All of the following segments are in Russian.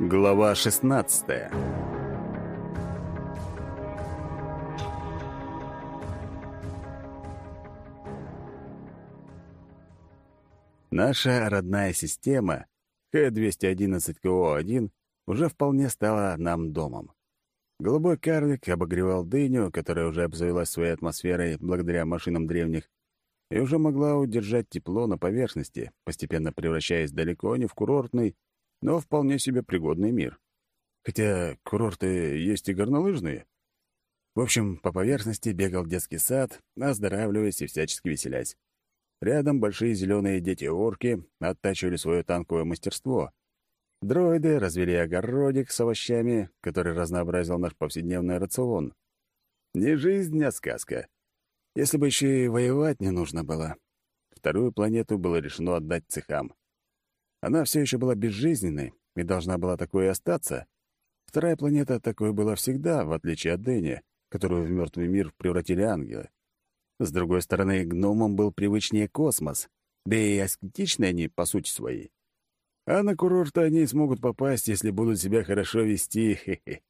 Глава 16 Наша родная система Х-211КО-1 уже вполне стала нам домом. Голубой карлик обогревал дыню, которая уже обзавелась своей атмосферой благодаря машинам древних, и уже могла удержать тепло на поверхности, постепенно превращаясь далеко не в курортный, но вполне себе пригодный мир. Хотя курорты есть и горнолыжные. В общем, по поверхности бегал детский сад, оздоравливаясь и всячески веселясь. Рядом большие зеленые дети-орки оттачивали свое танковое мастерство. Дроиды развели огородик с овощами, который разнообразил наш повседневный рацион. Не жизнь, а сказка. Если бы еще и воевать не нужно было. Вторую планету было решено отдать цехам. Она все еще была безжизненной и должна была такой и остаться. Вторая планета такой была всегда, в отличие от Дэни, которую в мертвый мир превратили ангелы. С другой стороны, гномам был привычнее космос, да и аскетичны они по сути своей. А на курорт они смогут попасть, если будут себя хорошо вести. Хе -хе.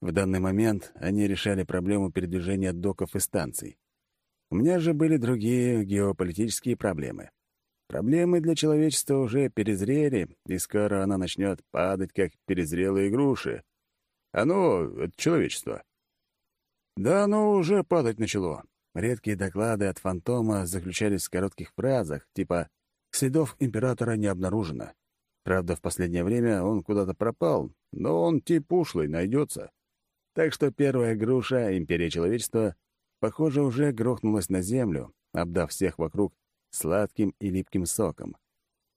В данный момент они решали проблему передвижения доков и станций. У меня же были другие геополитические проблемы. Проблемы для человечества уже перезрели, и скоро она начнет падать, как перезрелые груши. Оно — это человечество. Да, оно уже падать начало. Редкие доклады от фантома заключались в коротких фразах, типа «следов императора не обнаружено». Правда, в последнее время он куда-то пропал, но он тип ушлый, найдется. Так что первая груша Империи Человечества, похоже, уже грохнулась на землю, обдав всех вокруг сладким и липким соком.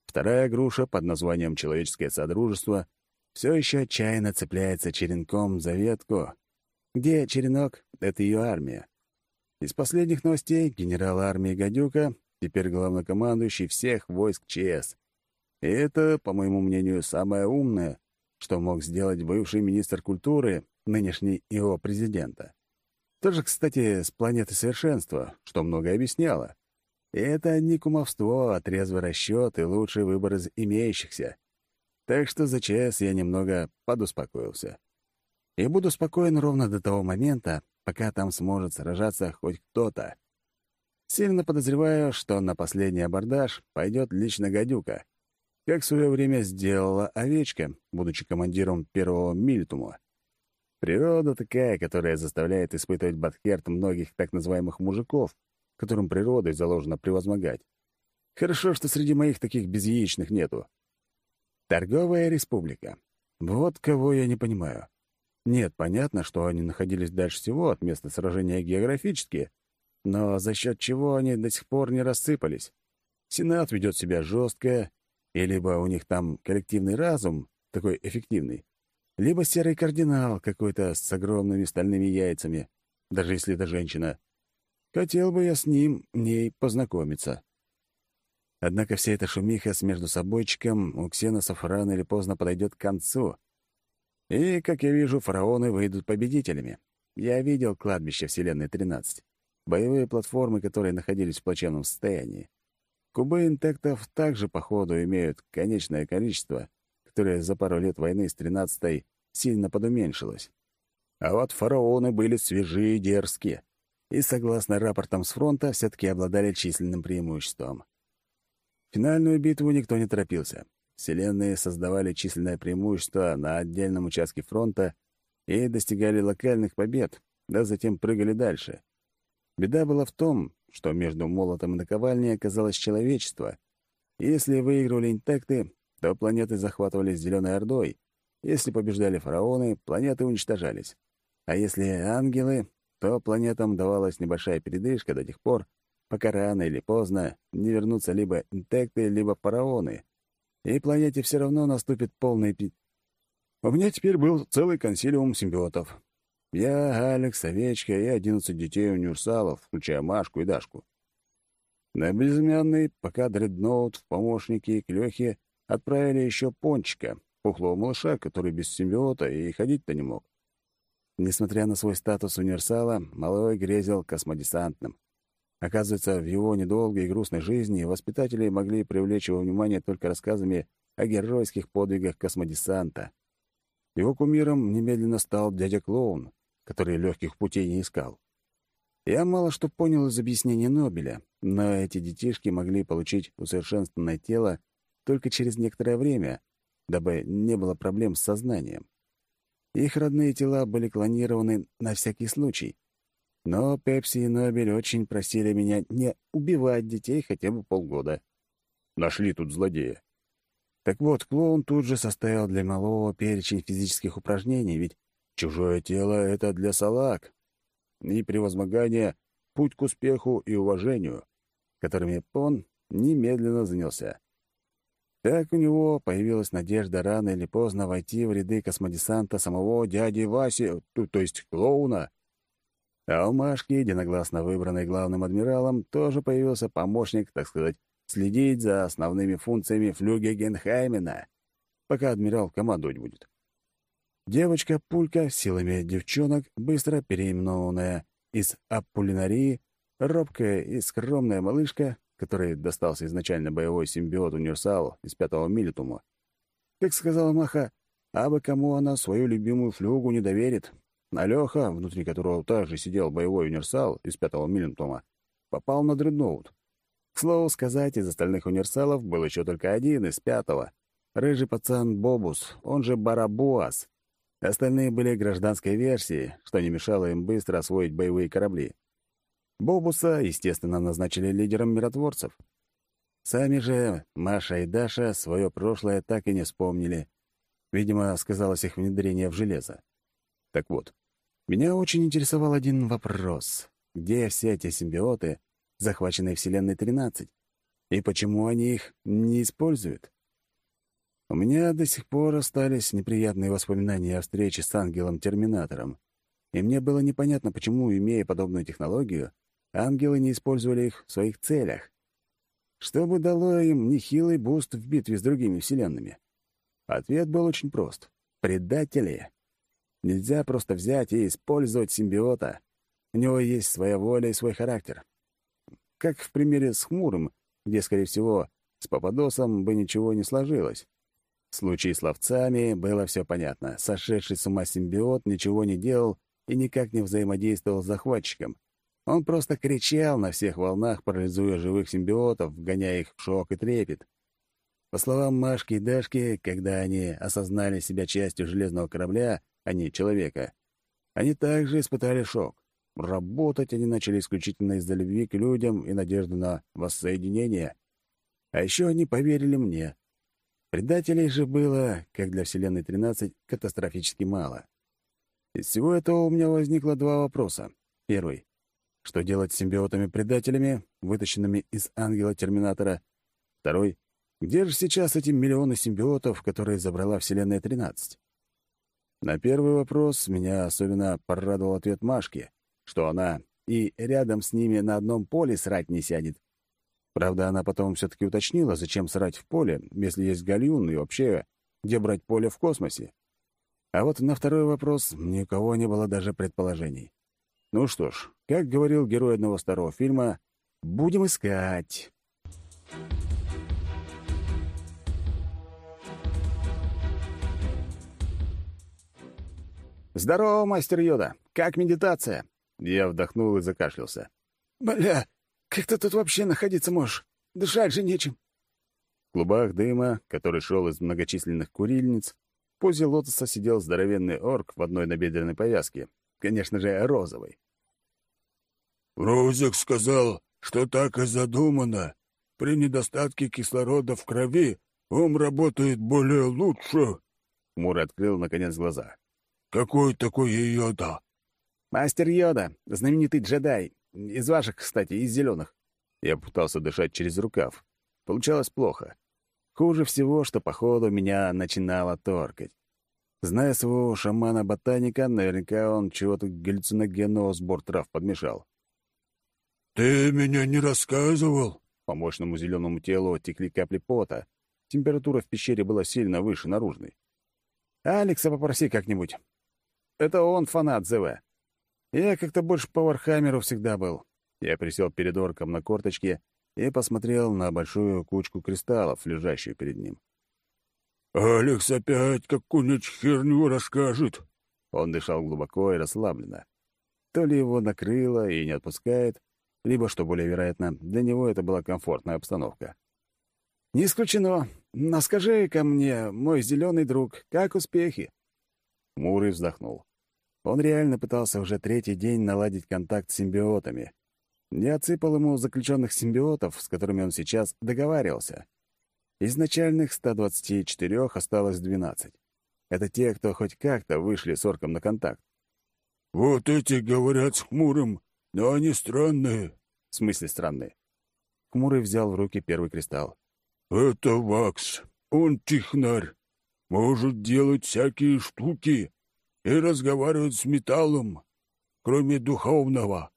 Вторая груша под названием «Человеческое Содружество» все еще отчаянно цепляется черенком за ветку, где черенок — это ее армия. Из последних новостей генерал армии Гадюка теперь главнокомандующий всех войск ЧС. И это, по моему мнению, самое умное, что мог сделать бывший министр культуры, нынешний ИО президента. Тоже, кстати, с планеты совершенства, что многое объясняло. Это не кумовство, а трезвый расчет и лучший выбор из имеющихся. Так что за час я немного подуспокоился. И буду спокоен ровно до того момента, пока там сможет сражаться хоть кто-то. Сильно подозреваю, что на последний абордаж пойдет лично гадюка, как в свое время сделала овечка, будучи командиром первого Мильтума. Природа такая, которая заставляет испытывать Батхерт многих так называемых мужиков, которым природой заложено превозмогать. Хорошо, что среди моих таких безяичных нету. Торговая республика. Вот кого я не понимаю. Нет, понятно, что они находились дальше всего от места сражения географически, но за счет чего они до сих пор не рассыпались? Сенат ведет себя жестко, и либо у них там коллективный разум такой эффективный, либо серый кардинал какой-то с огромными стальными яйцами, даже если это женщина. Хотел бы я с ним, ней познакомиться. Однако вся эта шумиха с междусобойчиком у ксеносов рано или поздно подойдет к концу. И, как я вижу, фараоны выйдут победителями. Я видел кладбище Вселенной 13. Боевые платформы, которые находились в плачевном состоянии. Кубы интектов также, походу, имеют конечное количество, которое за пару лет войны с 13-й сильно подуменьшилось. А вот фараоны были свежие и дерзкие и, согласно рапортам с фронта, все-таки обладали численным преимуществом. Финальную битву никто не торопился. Вселенные создавали численное преимущество на отдельном участке фронта и достигали локальных побед, да затем прыгали дальше. Беда была в том, что между молотом и наковальней оказалось человечество. Если выигрывали интекты, то планеты захватывались Зеленой Ордой. Если побеждали фараоны, планеты уничтожались. А если ангелы, то планетам давалась небольшая передышка до тех пор, пока рано или поздно не вернутся либо интекты, либо фараоны. И планете все равно наступит полный пи... У меня теперь был целый консилиум симбиотов. Я, Алекс, Овечка и одиннадцать детей-универсалов, включая Машку и Дашку. На безымянный, пока дредноут в помощники к Лёхе отправили еще Пончика, пухлого малыша, который без симбиота и ходить-то не мог. Несмотря на свой статус универсала, малой грезил космодесантным. Оказывается, в его недолгой и грустной жизни воспитатели могли привлечь его внимание только рассказами о геройских подвигах космодесанта. Его кумиром немедленно стал дядя Клоун, который легких путей не искал. Я мало что понял из объяснений Нобеля, но эти детишки могли получить усовершенствованное тело только через некоторое время, дабы не было проблем с сознанием. Их родные тела были клонированы на всякий случай. Но Пепси и Нобель очень просили меня не убивать детей хотя бы полгода. Нашли тут злодея. Так вот, клоун тут же составил для малого перечень физических упражнений, ведь чужое тело — это для салак. И превозмогание — путь к успеху и уважению, которыми он немедленно занялся. Так у него появилась надежда рано или поздно войти в ряды космодесанта самого дяди Васи, то, то есть клоуна. А у Машки, единогласно выбранной главным адмиралом, тоже появился помощник, так сказать, следить за основными функциями флюги Генхаймена, пока адмирал командовать будет. Девочка-пулька силами девчонок, быстро переименованная из Аппулинарии, робкая и скромная малышка, которой достался изначально боевой симбиот универсал из пятого милитума. Как сказала Маха, абы кому она свою любимую флюгу не доверит. А Леха, внутри которого также сидел боевой универсал из пятого милитума, попал на дредноут. К слову сказать, из остальных универсалов был еще только один из пятого. Рыжий пацан Бобус, он же Барабуас. Остальные были гражданской версии, что не мешало им быстро освоить боевые корабли. Бобуса, естественно, назначили лидером миротворцев. Сами же Маша и Даша свое прошлое так и не вспомнили. Видимо, сказалось их внедрение в железо. Так вот, меня очень интересовал один вопрос. Где все эти симбиоты захваченной Вселенной 13, и почему они их не используют. У меня до сих пор остались неприятные воспоминания о встрече с ангелом-терминатором, и мне было непонятно, почему, имея подобную технологию, ангелы не использовали их в своих целях. Что бы дало им нехилый буст в битве с другими вселенными? Ответ был очень прост. Предатели. Нельзя просто взять и использовать симбиота. У него есть своя воля и свой характер как в примере с Хмурым, где, скорее всего, с Пападосом бы ничего не сложилось. В случае с ловцами было все понятно. Сошедший с ума симбиот ничего не делал и никак не взаимодействовал с захватчиком. Он просто кричал на всех волнах, парализуя живых симбиотов, вгоняя их в шок и трепет. По словам Машки и Дашки, когда они осознали себя частью железного корабля, а не человека, они также испытали шок. Работать они начали исключительно из-за любви к людям и надежды на воссоединение. А еще они поверили мне. Предателей же было, как для Вселенной 13, катастрофически мало. Из всего этого у меня возникло два вопроса. Первый. Что делать с симбиотами-предателями, вытащенными из ангела-терминатора? Второй. Где же сейчас эти миллионы симбиотов, которые забрала Вселенная 13? На первый вопрос меня особенно порадовал ответ Машки что она и рядом с ними на одном поле срать не сядет. Правда, она потом все-таки уточнила, зачем срать в поле, если есть гальюн и вообще, где брать поле в космосе. А вот на второй вопрос ни у кого не было даже предположений. Ну что ж, как говорил герой одного старого фильма, «Будем искать». «Здорово, мастер Йода! Как медитация?» Я вдохнул и закашлялся. «Бля, как ты тут вообще находиться можешь? Дышать же нечем». В клубах дыма, который шел из многочисленных курильниц, в позе лотоса сидел здоровенный орк в одной набедренной повязке, конечно же, розовой. «Розик сказал, что так и задумано. При недостатке кислорода в крови ум работает более лучше». Мур открыл, наконец, глаза. «Какой такой ее да? «Мастер Йода, знаменитый джедай. Из ваших, кстати, из зеленых». Я пытался дышать через рукав. Получалось плохо. Хуже всего, что, походу, меня начинало торкать. Зная своего шамана-ботаника, наверняка он чего-то галлюциногенного в сбор трав подмешал. «Ты мне не рассказывал?» По мощному зеленому телу текли капли пота. Температура в пещере была сильно выше наружной. «Алекса попроси как-нибудь. Это он фанат ЗВ. Я как-то больше по Вархаммеру всегда был. Я присел перед орком на корточки и посмотрел на большую кучку кристаллов, лежащую перед ним. «Алекс опять какую-нибудь херню расскажет». Он дышал глубоко и расслабленно. То ли его накрыло и не отпускает, либо, что более вероятно, для него это была комфортная обстановка. «Не исключено. Но скажи-ка мне, мой зеленый друг, как успехи?» Мурый вздохнул. Он реально пытался уже третий день наладить контакт с симбиотами. Я отсыпал ему заключенных симбиотов, с которыми он сейчас договаривался. Из начальных 124 осталось 12. Это те, кто хоть как-то вышли с орком на контакт. «Вот эти говорят с хмурым, но они странные». «В смысле странные?» Хмурый взял в руки первый кристалл. «Это Вакс. Он технарь. Может делать всякие штуки и разговаривать с металлом, кроме духовного.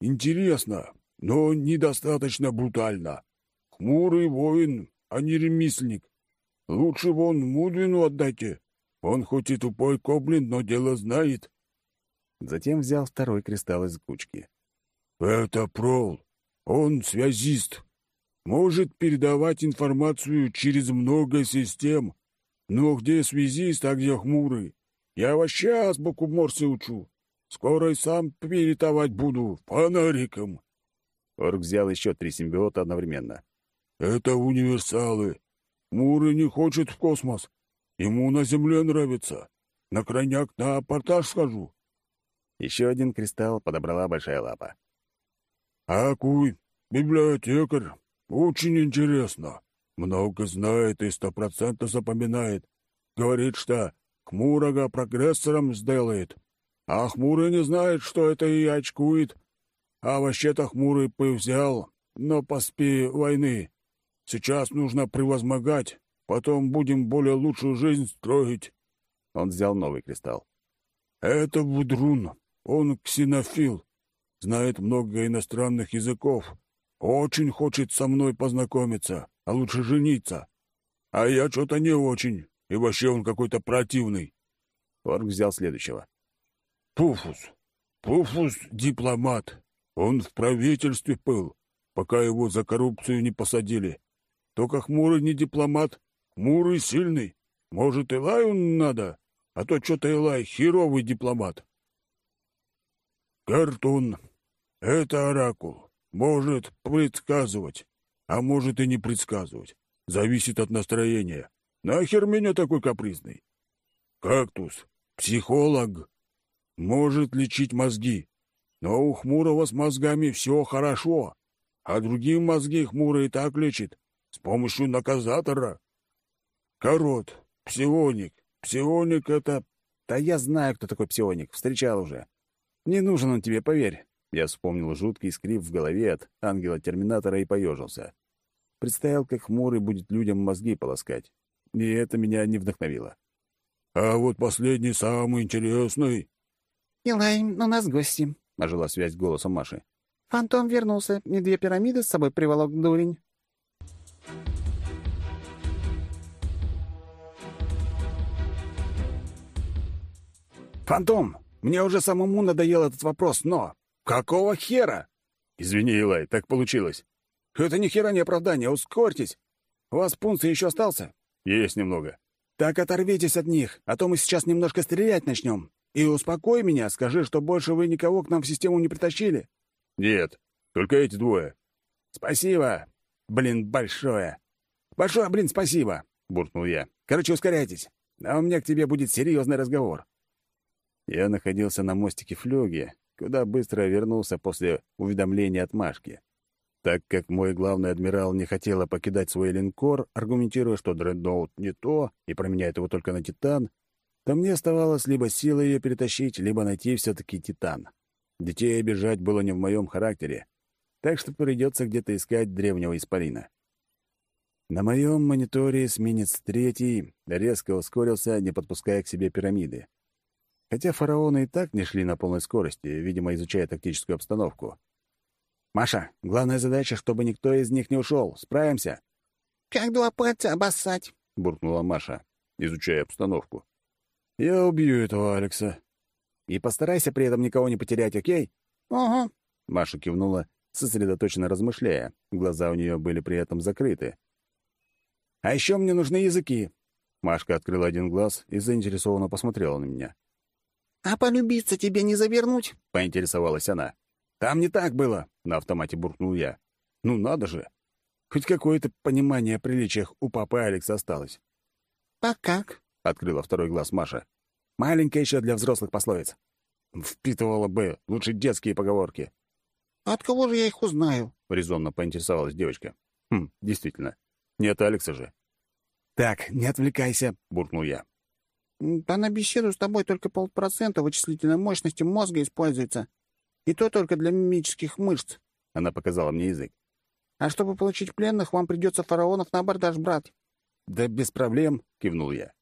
Интересно, но недостаточно брутально. Хмурый воин, а не ремесленник. Лучше вон Мудвину отдайте. Он хоть и тупой коблин, но дело знает. Затем взял второй кристалл из кучки. «Это Прол. Он связист. Может передавать информацию через много систем. Но где связист, а где хмурый? Я вообще азбуку Морсе учу. Скоро и сам перетовать буду фонариком. Орк взял еще три симбиота одновременно. Это универсалы. Муры не хочет в космос. Ему на Земле нравится. На крайняк на портаж схожу. Еще один кристалл подобрала большая лапа. Акуй, библиотекарь. Очень интересно. Много знает и сто процентов запоминает. Говорит, что Хмурого прогрессором сделает. А Хмурый не знает, что это и очкует. А вообще-то Хмурый взял, но поспи войны. Сейчас нужно превозмогать, потом будем более лучшую жизнь строить. Он взял новый кристалл. Это Вудрун. Он ксенофил. Знает много иностранных языков. Очень хочет со мной познакомиться, а лучше жениться. А я что-то не очень. И вообще он какой-то противный. Орк взял следующего. Пуфус. Пуфус — дипломат. Он в правительстве был, пока его за коррупцию не посадили. Только хмурый не дипломат, хмурый сильный. Может, Илаю надо, а то что-то Илай херовый дипломат. Картун. Это оракул. Может предсказывать, а может и не предсказывать. Зависит от настроения. Нахер меня такой капризный? Кактус, психолог, может лечить мозги, но у Хмурого с мозгами все хорошо, а другие мозги Хмурый так лечит с помощью наказатора. Корот, псионик. Псионик — это... Да я знаю, кто такой псионик, встречал уже. Не нужен он тебе, поверь. Я вспомнил жуткий скрип в голове от ангела-терминатора и поежился. Представил, как Хмурый будет людям мозги полоскать и это меня не вдохновило. «А вот последний самый интересный». «Илай, у нас гости», — ожила связь голосом Маши. «Фантом вернулся, и две пирамиды с собой приволок дурень». «Фантом, мне уже самому надоел этот вопрос, но... Какого хера?» «Извини, Илай, так получилось». «Это ни хера не оправдание, ускорьтесь. У вас пункции еще остался?» «Есть немного». «Так оторвитесь от них, а то мы сейчас немножко стрелять начнем. И успокой меня, скажи, что больше вы никого к нам в систему не притащили». «Нет, только эти двое». «Спасибо. Блин, большое. Большое, блин, спасибо», — буркнул я. «Короче, ускоряйтесь. А у меня к тебе будет серьезный разговор». Я находился на мостике флюги, куда быстро вернулся после уведомления от Машки. Так как мой главный адмирал не хотела покидать свой линкор, аргументируя, что дредноут не то и променяет его только на Титан, то мне оставалось либо силой ее перетащить, либо найти все-таки Титан. Детей обижать было не в моем характере, так что придется где-то искать древнего исполина. На моем мониторе эсминец третий резко ускорился, не подпуская к себе пирамиды. Хотя фараоны и так не шли на полной скорости, видимо, изучая тактическую обстановку. «Маша, главная задача, чтобы никто из них не ушел. Справимся?» «Как два пальца обоссать», — буркнула Маша, изучая обстановку. «Я убью этого Алекса. И постарайся при этом никого не потерять, окей?» «Угу». Маша кивнула, сосредоточенно размышляя. Глаза у нее были при этом закрыты. «А еще мне нужны языки. Машка открыла один глаз и заинтересованно посмотрела на меня. «А полюбиться тебе не завернуть?» — поинтересовалась она. «Там не так было!» — на автомате буркнул я. «Ну надо же! Хоть какое-то понимание о приличиях у папы Алекса осталось». «А как?» — открыла второй глаз Маша. «Маленькая еще для взрослых пословиц. Впитывала бы лучше детские поговорки». «От кого же я их узнаю?» — резонно поинтересовалась девочка. «Хм, действительно. Нет Алекса же». «Так, не отвлекайся», — буркнул я. «Да на беседу с тобой только полпроцента вычислительной мощности мозга используется. И то только для мимических мышц», — она показала мне язык. «А чтобы получить пленных, вам придется фараонов на абордаж брать». «Да без проблем», — кивнул я.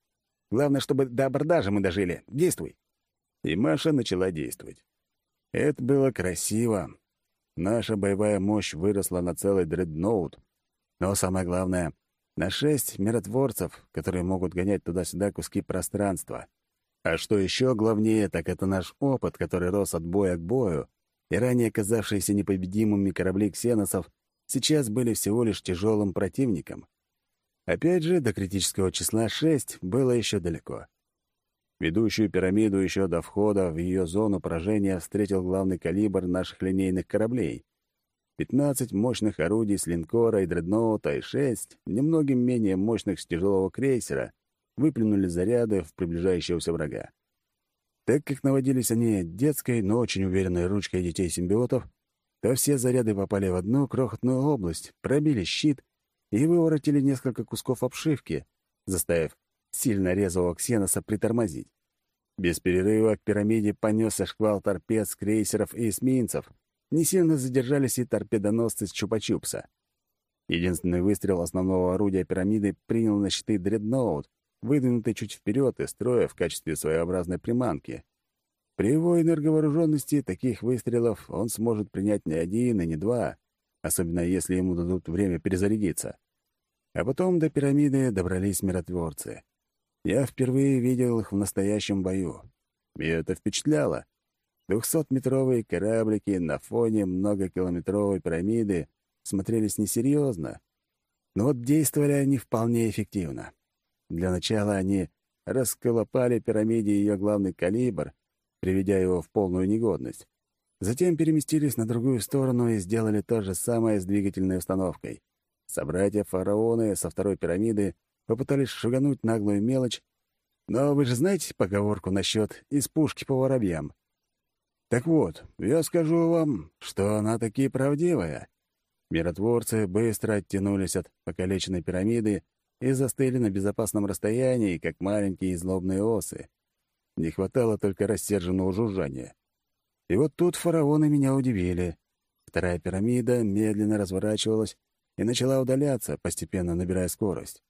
«Главное, чтобы до абордажа мы дожили. Действуй». И Маша начала действовать. Это было красиво. Наша боевая мощь выросла на целый дредноут. Но самое главное — на шесть миротворцев, которые могут гонять туда-сюда куски пространства. А что еще главнее, так это наш опыт, который рос от боя к бою, и ранее казавшиеся непобедимыми корабли ксеносов сейчас были всего лишь тяжелым противником. Опять же, до критического числа 6 было еще далеко. Ведущую пирамиду еще до входа в ее зону поражения встретил главный калибр наших линейных кораблей. 15 мощных орудий с линкора и дредноута и 6, немногим менее мощных с тяжелого крейсера, выплюнули заряды в приближающегося врага. Так как наводились они детской, но очень уверенной ручкой детей-симбиотов, то все заряды попали в одну крохотную область, пробили щит и выворотили несколько кусков обшивки, заставив сильно резвого ксеноса притормозить. Без перерыва к пирамиде понесся шквал торпед с крейсеров и эсминцев. Не сильно задержались и торпедоносцы с Чупа-Чупса. Единственный выстрел основного орудия пирамиды принял на щиты дредноут, выдвинутый чуть вперед и строя в качестве своеобразной приманки. При его энерговооруженности таких выстрелов он сможет принять не один и не два, особенно если ему дадут время перезарядиться. А потом до пирамиды добрались миротворцы. Я впервые видел их в настоящем бою. И это впечатляло. Двухсотметровые кораблики на фоне многокилометровой пирамиды смотрелись несерьезно. Но вот действовали они вполне эффективно. Для начала они расколопали пирамиде ее главный калибр, приведя его в полную негодность. Затем переместились на другую сторону и сделали то же самое с двигательной установкой. Собратья фараоны со второй пирамиды попытались шугануть наглую мелочь, но вы же знаете поговорку насчет «из пушки по воробьям». Так вот, я скажу вам, что она таки правдивая. Миротворцы быстро оттянулись от покалеченной пирамиды и застыли на безопасном расстоянии, как маленькие злобные осы. Не хватало только рассерженного жужжания. И вот тут фараоны меня удивили. Вторая пирамида медленно разворачивалась и начала удаляться, постепенно набирая скорость.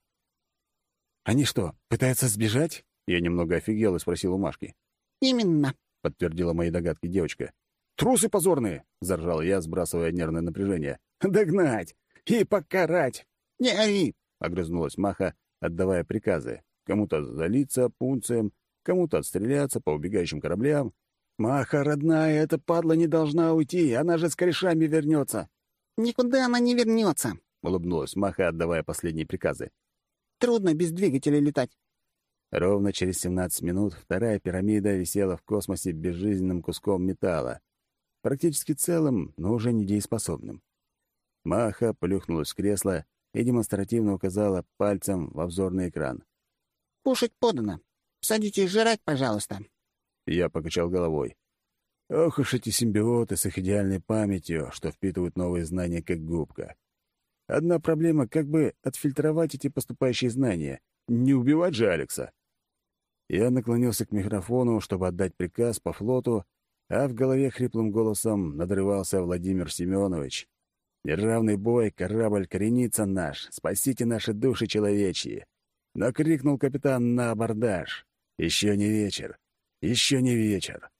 «Они что, пытаются сбежать?» Я немного офигел и спросил у Машки. «Именно», — подтвердила мои догадки девочка. «Трусы позорные!» — заржал я, сбрасывая нервное напряжение. «Догнать! И покарать!» «Не ори!» — огрызнулась Маха, отдавая приказы. Кому-то залиться пунцием, кому-то отстреляться по убегающим кораблям. «Маха, родная, эта падла не должна уйти, она же с корешами вернется!» «Никуда она не вернется!» — улыбнулась Маха, отдавая последние приказы. Трудно без двигателя летать. Ровно через 17 минут вторая пирамида висела в космосе безжизненным куском металла, практически целым, но уже недееспособным. Маха плюхнулась в кресло и демонстративно указала пальцем в обзорный экран. «Кушать подано. Садитесь жрать, пожалуйста». Я покачал головой. Ох уж эти симбиоты с их идеальной памятью, что впитывают новые знания как губка. Одна проблема — как бы отфильтровать эти поступающие знания. Не убивать же Алекса. Я наклонился к микрофону, чтобы отдать приказ по флоту, а в голове хриплым голосом надрывался Владимир Семенович. «Державный бой, корабль коренится наш, спасите наши души человечьи!» Накрикнул капитан на абордаж. «Еще не вечер, еще не вечер!»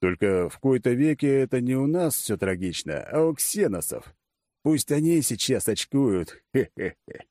Только в кои-то веке это не у нас все трагично, а у ксеносов. Пусть они сейчас очкуют. Хе-хе-хе.